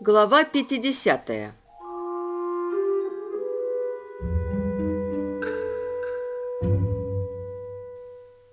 Глава 50.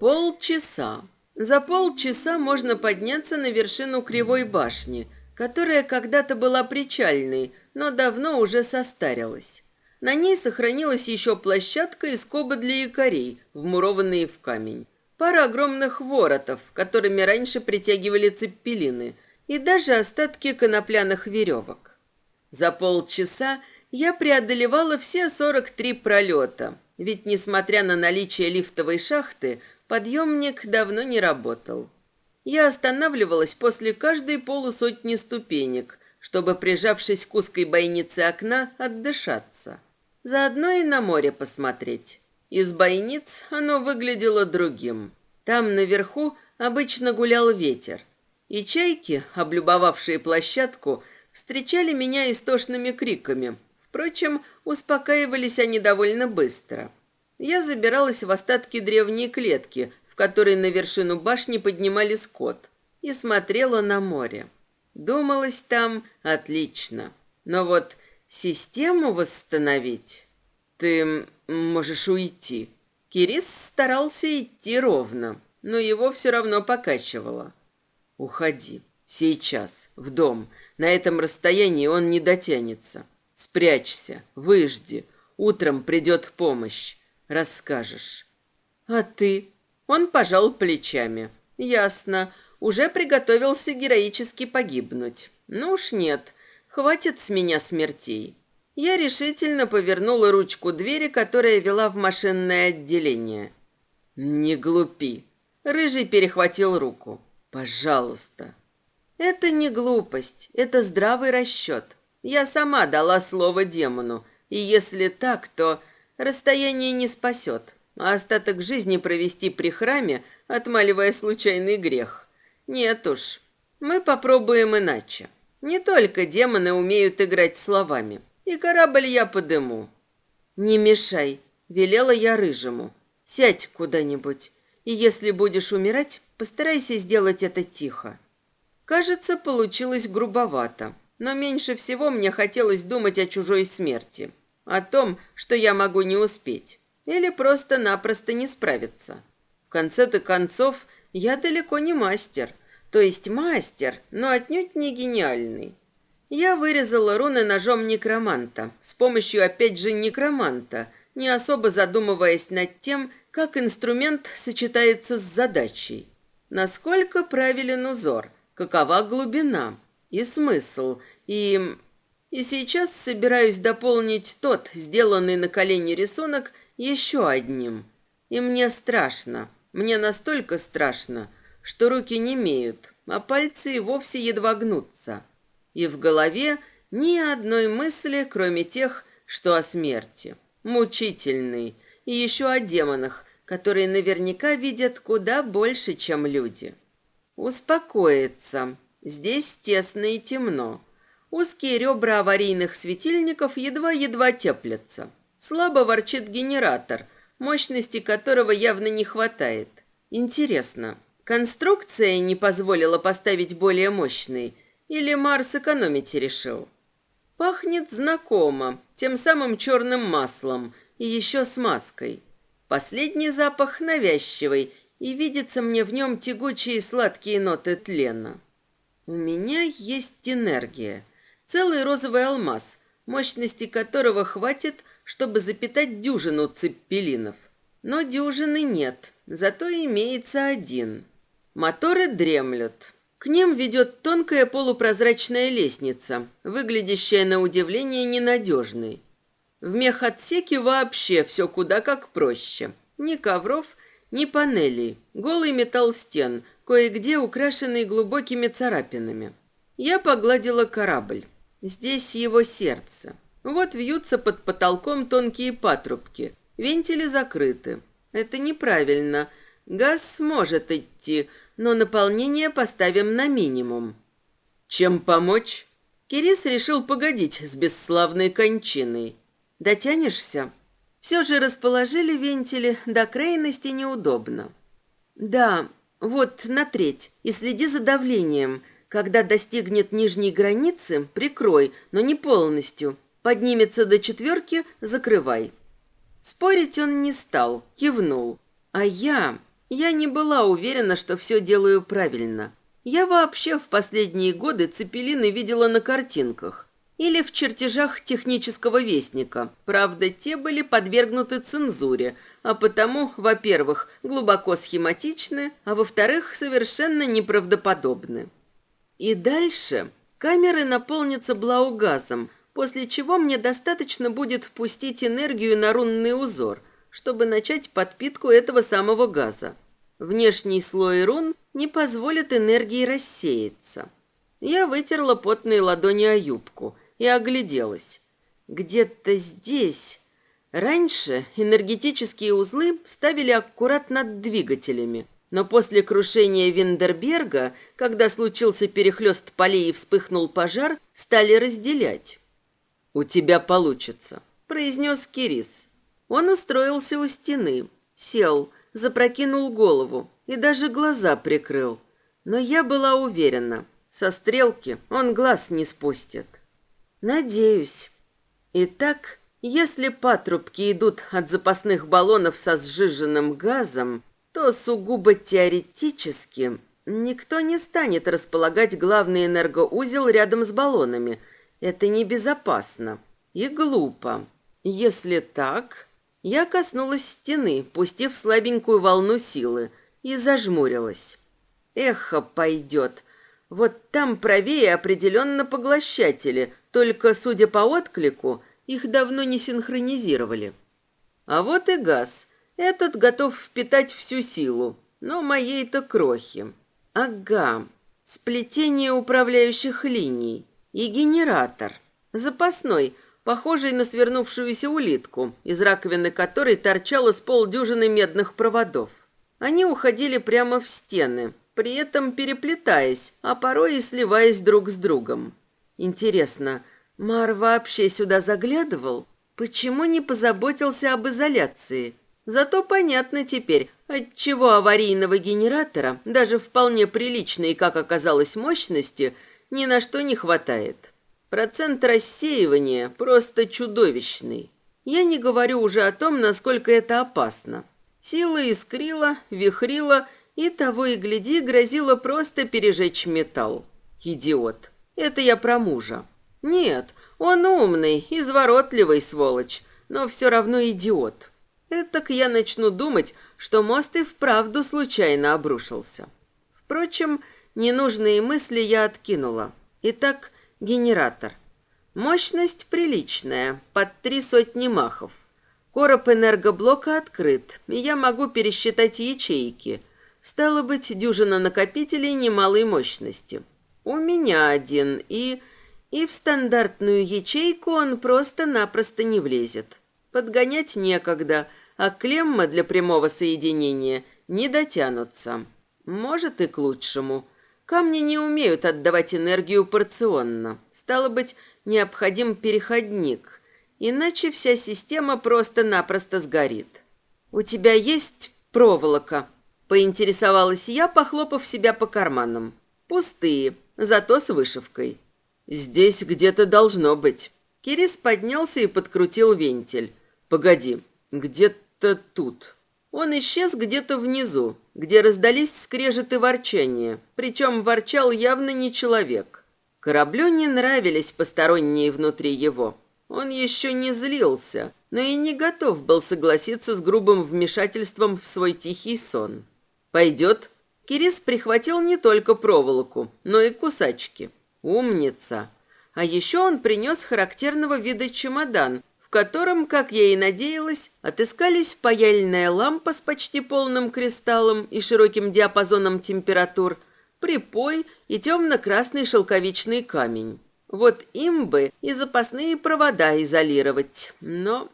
Полчаса. За полчаса можно подняться на вершину Кривой башни, которая когда-то была причальной, но давно уже состарилась. На ней сохранилась еще площадка и скобы для якорей, вмурованные в камень. Пара огромных воротов, которыми раньше притягивали цеппелины – и даже остатки конопляных веревок. За полчаса я преодолевала все 43 пролета, ведь, несмотря на наличие лифтовой шахты, подъемник давно не работал. Я останавливалась после каждой полусотни ступенек, чтобы, прижавшись к узкой бойнице окна, отдышаться. Заодно и на море посмотреть. Из бойниц оно выглядело другим. Там наверху обычно гулял ветер, и чайки, облюбовавшие площадку, встречали меня истошными криками. Впрочем, успокаивались они довольно быстро. Я забиралась в остатки древней клетки, в которой на вершину башни поднимали скот, и смотрела на море. Думалось там отлично. Но вот систему восстановить... Ты можешь уйти. Кирис старался идти ровно, но его все равно покачивало. Уходи. Сейчас. В дом. На этом расстоянии он не дотянется. Спрячься. Выжди. Утром придет помощь. Расскажешь. А ты? Он пожал плечами. Ясно. Уже приготовился героически погибнуть. Ну уж нет. Хватит с меня смертей. Я решительно повернула ручку двери, которая вела в машинное отделение. «Не глупи!» Рыжий перехватил руку. Пожалуйста. Это не глупость, это здравый расчет. Я сама дала слово демону, и если так, то расстояние не спасет, а остаток жизни провести при храме, отмаливая случайный грех. Нет уж, мы попробуем иначе. Не только демоны умеют играть словами, и корабль я подыму. Не мешай, велела я рыжему. Сядь куда-нибудь, и если будешь умирать, Постарайся сделать это тихо. Кажется, получилось грубовато, но меньше всего мне хотелось думать о чужой смерти, о том, что я могу не успеть или просто-напросто не справиться. В конце-то концов, я далеко не мастер, то есть мастер, но отнюдь не гениальный. Я вырезала руны ножом некроманта, с помощью опять же некроманта, не особо задумываясь над тем, как инструмент сочетается с задачей. Насколько правилен узор, какова глубина и смысл, и... И сейчас собираюсь дополнить тот, сделанный на колени рисунок, еще одним. И мне страшно, мне настолько страшно, что руки не имеют, а пальцы и вовсе едва гнутся. И в голове ни одной мысли, кроме тех, что о смерти. Мучительной. И еще о демонах, которые наверняка видят куда больше, чем люди. Успокоиться. Здесь тесно и темно. Узкие ребра аварийных светильников едва-едва теплятся. Слабо ворчит генератор, мощности которого явно не хватает. Интересно, конструкция не позволила поставить более мощный, или Марс экономить решил? Пахнет знакомо, тем самым черным маслом и еще смазкой. Последний запах навязчивый, и видится мне в нем тягучие сладкие ноты тлена. У меня есть энергия, целый розовый алмаз, мощности которого хватит, чтобы запитать дюжину цеппелинов. Но дюжины нет, зато имеется один. Моторы дремлют. К ним ведет тонкая полупрозрачная лестница, выглядящая на удивление ненадежной. В мехотсеке вообще все куда как проще. Ни ковров, ни панелей, голый металл стен, кое-где украшенный глубокими царапинами. Я погладила корабль. Здесь его сердце. Вот вьются под потолком тонкие патрубки. Вентили закрыты. Это неправильно. Газ может идти, но наполнение поставим на минимум. Чем помочь? Кирис решил погодить с бесславной кончиной. Дотянешься? Все же расположили вентили до крайности неудобно. Да, вот на треть, и следи за давлением. Когда достигнет нижней границы, прикрой, но не полностью. Поднимется до четверки, закрывай. Спорить он не стал, кивнул. А я... Я не была уверена, что все делаю правильно. Я вообще в последние годы цепелины видела на картинках или в чертежах технического вестника. Правда, те были подвергнуты цензуре, а потому, во-первых, глубоко схематичны, а во-вторых, совершенно неправдоподобны. И дальше камеры наполнятся блаугазом, после чего мне достаточно будет пустить энергию на рунный узор, чтобы начать подпитку этого самого газа. Внешний слой рун не позволит энергии рассеяться. Я вытерла потные ладони о юбку и огляделась. Где-то здесь... Раньше энергетические узлы ставили аккурат над двигателями, но после крушения Виндерберга, когда случился перехлёст полей и вспыхнул пожар, стали разделять. «У тебя получится», — произнес Кирис. Он устроился у стены, сел, запрокинул голову и даже глаза прикрыл. Но я была уверена, со стрелки он глаз не спустит. Надеюсь. Итак, если патрубки идут от запасных баллонов со сжиженным газом, то сугубо теоретически никто не станет располагать главный энергоузел рядом с баллонами – это небезопасно и глупо. Если так, я коснулась стены, пустив слабенькую волну силы, и зажмурилась. Эхо пойдет. Вот там правее определенно поглощатели, только, судя по отклику, их давно не синхронизировали. А вот и газ. Этот готов впитать всю силу, но моей-то крохи. Ага, сплетение управляющих линий и генератор. Запасной, похожий на свернувшуюся улитку, из раковины которой торчало с полдюжины медных проводов. Они уходили прямо в стены, при этом переплетаясь, а порой и сливаясь друг с другом. Интересно, Мар вообще сюда заглядывал? Почему не позаботился об изоляции? Зато понятно теперь, отчего аварийного генератора, даже вполне приличной, как оказалось, мощности – ни на что не хватает. Процент рассеивания просто чудовищный. Я не говорю уже о том, насколько это опасно. Сила искрила, вихрила и того и гляди грозила просто пережечь металл. Идиот. Это я про мужа. Нет, он умный, изворотливый сволочь, но все равно идиот. Этак я начну думать, что мост и вправду случайно обрушился. Впрочем, Ненужные мысли я откинула. Итак, генератор. Мощность приличная, под три сотни махов. Короб энергоблока открыт, и я могу пересчитать ячейки. Стало быть, дюжина накопителей немалой мощности. У меня один, и... И в стандартную ячейку он просто-напросто не влезет. Подгонять некогда, а клемма для прямого соединения не дотянутся. Может и к лучшему – Камни не умеют отдавать энергию порционно. Стало быть, необходим переходник. Иначе вся система просто-напросто сгорит. «У тебя есть проволока?» Поинтересовалась я, похлопав себя по карманам. «Пустые, зато с вышивкой». «Здесь где-то должно быть». Кирис поднялся и подкрутил вентиль. «Погоди, где-то тут». Он исчез где-то внизу, где раздались скрежеты ворчания, причем ворчал явно не человек. Кораблю не нравились посторонние внутри его. Он еще не злился, но и не готов был согласиться с грубым вмешательством в свой тихий сон. «Пойдет?» Кирис прихватил не только проволоку, но и кусачки. «Умница!» А еще он принес характерного вида чемодан, в котором, как я и надеялась, отыскались паяльная лампа с почти полным кристаллом и широким диапазоном температур, припой и темно-красный шелковичный камень. Вот им бы и запасные провода изолировать, но...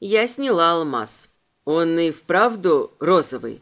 Я сняла алмаз. Он и вправду розовый.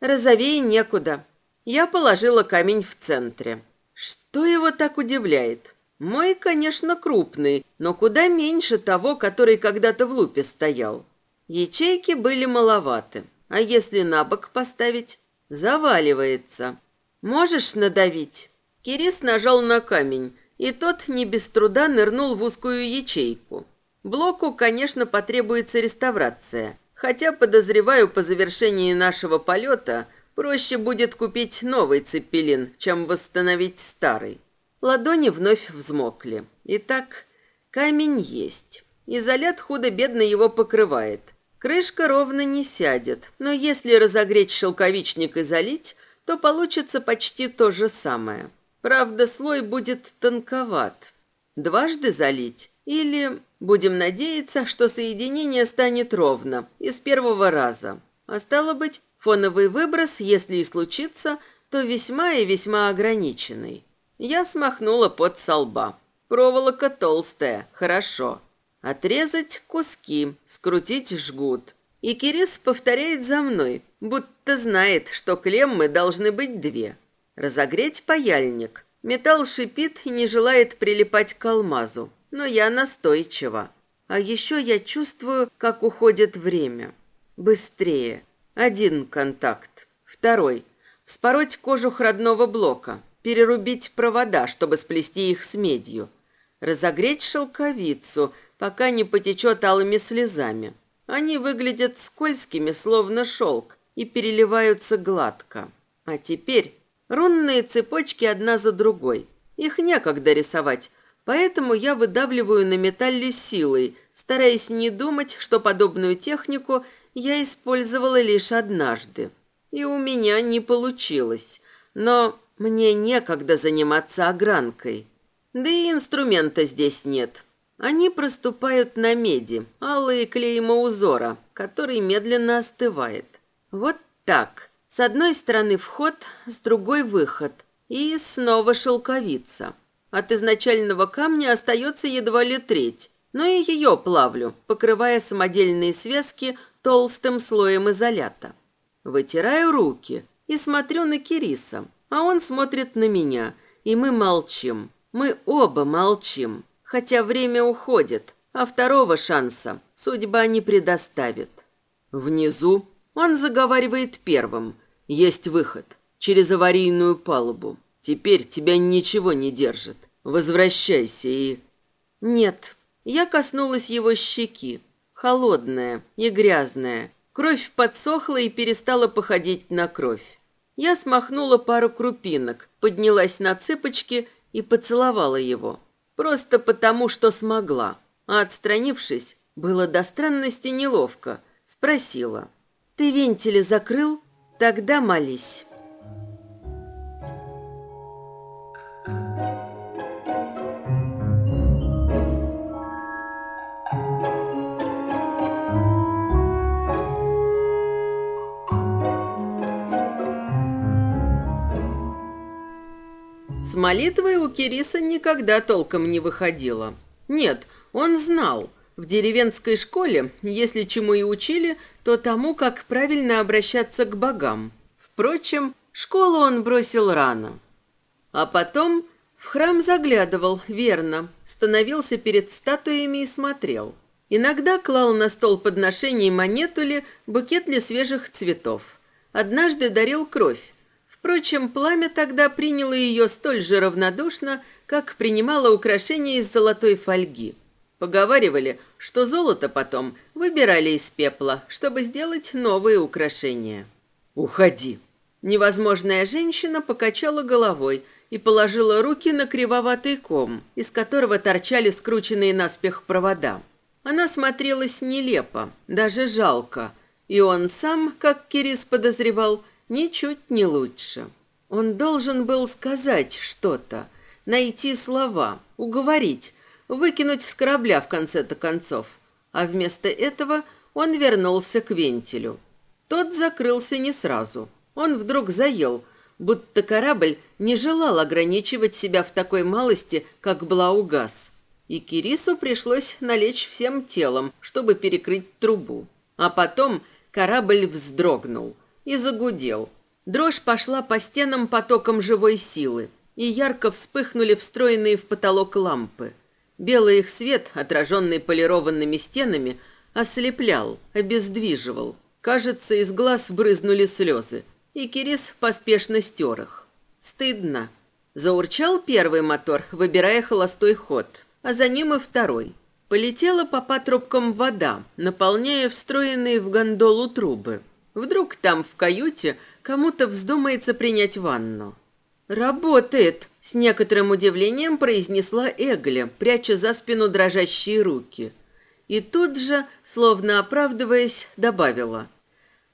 Розовее некуда. Я положила камень в центре. Что его так удивляет? Мой, конечно, крупный, но куда меньше того, который когда-то в лупе стоял. Ячейки были маловаты. А если на бок поставить? Заваливается. Можешь надавить? Кирис нажал на камень, и тот не без труда нырнул в узкую ячейку. Блоку, конечно, потребуется реставрация, хотя, подозреваю, по завершении нашего полета проще будет купить новый цепелин, чем восстановить старый. Ладони вновь взмокли. Итак, камень есть. Изолят худо-бедно его покрывает. Крышка ровно не сядет, но если разогреть шелковичник и залить, то получится почти то же самое. Правда, слой будет тонковат. Дважды залить или будем надеяться, что соединение станет ровно и с первого раза. А стало быть, фоновый выброс, если и случится, то весьма и весьма ограниченный. Я смахнула под со лба. Проволока толстая, хорошо. Отрезать куски, скрутить жгут. И Кирис повторяет за мной, будто знает, что клеммы должны быть две. Разогреть паяльник. Металл шипит и не желает прилипать к алмазу, но я настойчива. А еще я чувствую, как уходит время. Быстрее. Один контакт. Второй. Вспороть кожух родного блока перерубить провода, чтобы сплести их с медью, разогреть шелковицу, пока не потечет алыми слезами. Они выглядят скользкими, словно шелк, и переливаются гладко. А теперь рунные цепочки одна за другой. Их некогда рисовать, поэтому я выдавливаю на металле силой, стараясь не думать, что подобную технику я использовала лишь однажды. И у меня не получилось. Но мне некогда заниматься огранкой. Да и инструмента здесь нет. Они проступают на меди, алые клейма узора, который медленно остывает. Вот так. С одной стороны вход, с другой выход. И снова шелковица. От изначального камня остается едва ли треть. Но и ее плавлю, покрывая самодельные связки толстым слоем изолята. Вытираю руки и смотрю на Кириса а он смотрит на меня, и мы молчим. Мы оба молчим, хотя время уходит, а второго шанса судьба не предоставит. Внизу он заговаривает первым. Есть выход. Через аварийную палубу. Теперь тебя ничего не держит. Возвращайся и... Нет. Я коснулась его щеки. Холодная и грязная. Кровь подсохла и перестала походить на кровь. Я смахнула пару крупинок, поднялась на цыпочки и поцеловала его. Просто потому, что смогла. А отстранившись, было до странности неловко. Спросила. «Ты вентили закрыл? Тогда молись». С молитвой у Кириса никогда толком не выходило. Нет, он знал. В деревенской школе, если чему и учили, то тому, как правильно обращаться к богам. Впрочем, школу он бросил рано. А потом в храм заглядывал, верно, становился перед статуями и смотрел. Иногда клал на стол подношений монету ли, букет ли свежих цветов. Однажды дарил кровь, Впрочем, пламя тогда приняло ее столь же равнодушно, как принимало украшения из золотой фольги. Поговаривали, что золото потом выбирали из пепла, чтобы сделать новые украшения. «Уходи!» Невозможная женщина покачала головой и положила руки на кривоватый ком, из которого торчали скрученные наспех провода. Она смотрелась нелепо, даже жалко, и он сам, как Кирис подозревал, Ничуть не лучше. Он должен был сказать что-то, найти слова, уговорить, выкинуть с корабля в конце-то концов. А вместо этого он вернулся к вентилю. Тот закрылся не сразу. Он вдруг заел, будто корабль не желал ограничивать себя в такой малости, как Блаугас. И Кирису пришлось налечь всем телом, чтобы перекрыть трубу. А потом корабль вздрогнул и загудел. Дрожь пошла по стенам потоком живой силы, и ярко вспыхнули встроенные в потолок лампы. Белый их свет, отраженный полированными стенами, ослеплял, обездвиживал. Кажется, из глаз брызнули слезы, и Кирис поспешно стер их. Стыдно. Заурчал первый мотор, выбирая холостой ход, а за ним и второй. Полетела по патрубкам вода, наполняя встроенные в гондолу трубы. Вдруг там, в каюте, кому-то вздумается принять ванну. «Работает!» – с некоторым удивлением произнесла Эгля, пряча за спину дрожащие руки. И тут же, словно оправдываясь, добавила.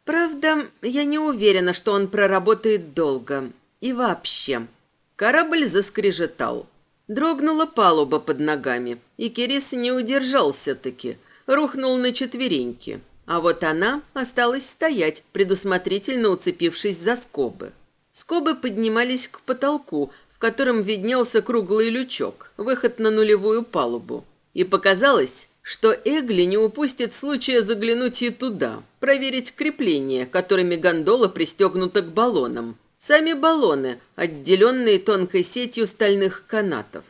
«Правда, я не уверена, что он проработает долго. И вообще». Корабль заскрежетал. Дрогнула палуба под ногами, и Кирис не удержался-таки, рухнул на четвереньки. А вот она осталась стоять, предусмотрительно уцепившись за скобы. Скобы поднимались к потолку, в котором виднелся круглый лючок, выход на нулевую палубу. И показалось, что Эгли не упустит случая заглянуть и туда, проверить крепления, которыми гондола пристегнута к баллонам. Сами баллоны, отделенные тонкой сетью стальных канатов.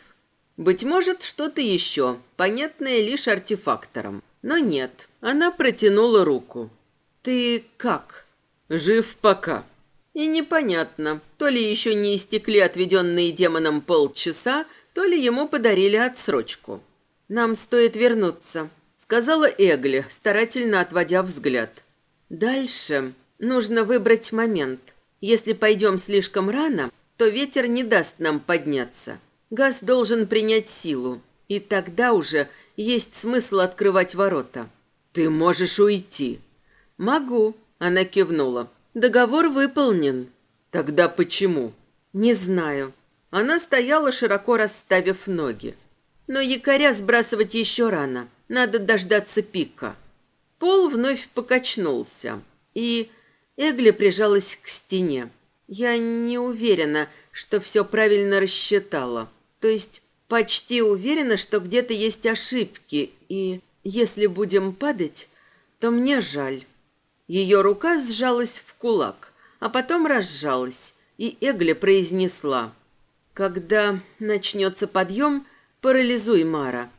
Быть может, что-то еще, понятное лишь артефакторам. Но нет, она протянула руку. «Ты как?» «Жив пока». И непонятно, то ли еще не истекли отведенные демоном полчаса, то ли ему подарили отсрочку. «Нам стоит вернуться», — сказала Эгли, старательно отводя взгляд. «Дальше нужно выбрать момент. Если пойдем слишком рано, то ветер не даст нам подняться. Газ должен принять силу, и тогда уже есть смысл открывать ворота. Ты можешь уйти. Могу, она кивнула. Договор выполнен. Тогда почему? Не знаю. Она стояла, широко расставив ноги. Но якоря сбрасывать еще рано. Надо дождаться пика. Пол вновь покачнулся, и Эгли прижалась к стене. Я не уверена, что все правильно рассчитала. То есть почти уверена, что где-то есть ошибки, и если будем падать, то мне жаль. Ее рука сжалась в кулак, а потом разжалась, и Эгли произнесла. «Когда начнется подъем, парализуй Мара».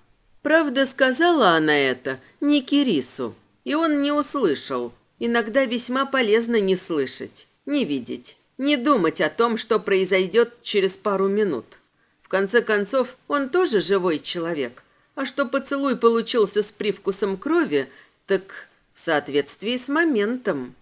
Правда, сказала она это не Кирису, и он не услышал. Иногда весьма полезно не слышать, не видеть, не думать о том, что произойдет через пару минут. В конце концов, он тоже живой человек. А что поцелуй получился с привкусом крови, так в соответствии с моментом.